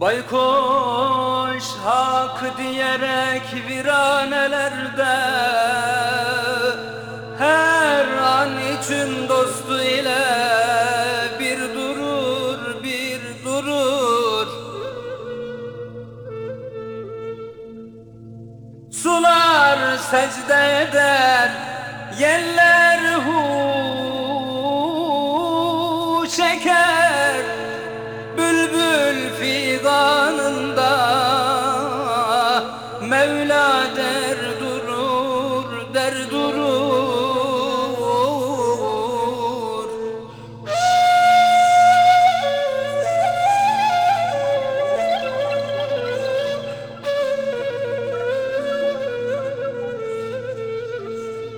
Baykuş hak diyerek viranelerde Her an için dostu ile bir durur bir durur. Sular secde eder Yeller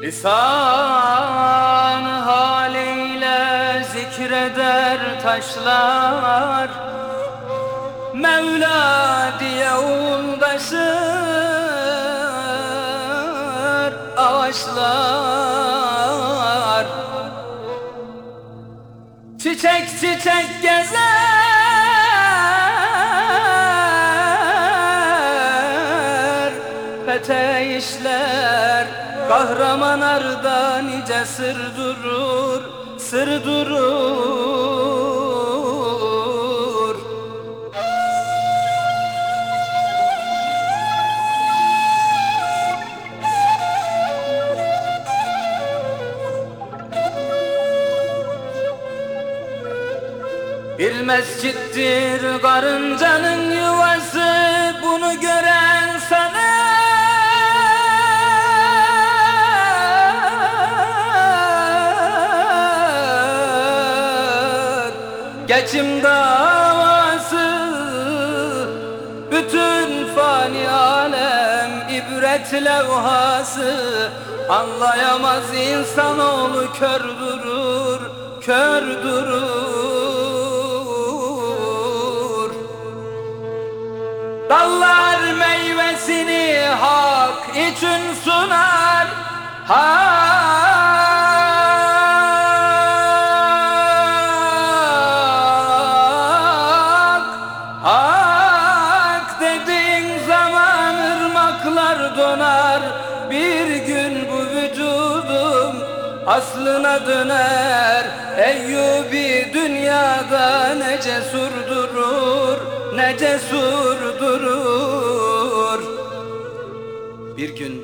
Lisan haliyle zikreder taşlar. Mevla diye uldaşır ağaçlar. Çiçek çiçek gezer Pete işler Kahraman arda nice sır durur Sır durur. Bir mescittir karıncanın yuvası Bunu gören Geçim davası Bütün fani alem ibret levhası. Anlayamaz insanoğlu kör durur Kör durur. Dallar meyvesini hak için sunar Hak aslına döner Eyyubi dünyada ne cesur durur Ne cesur durur. Bir gün,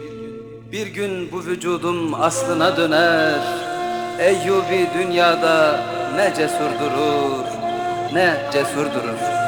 bir gün bu vücudum aslına döner. Eyyubi dünyada ne cesur durur Ne cesur durur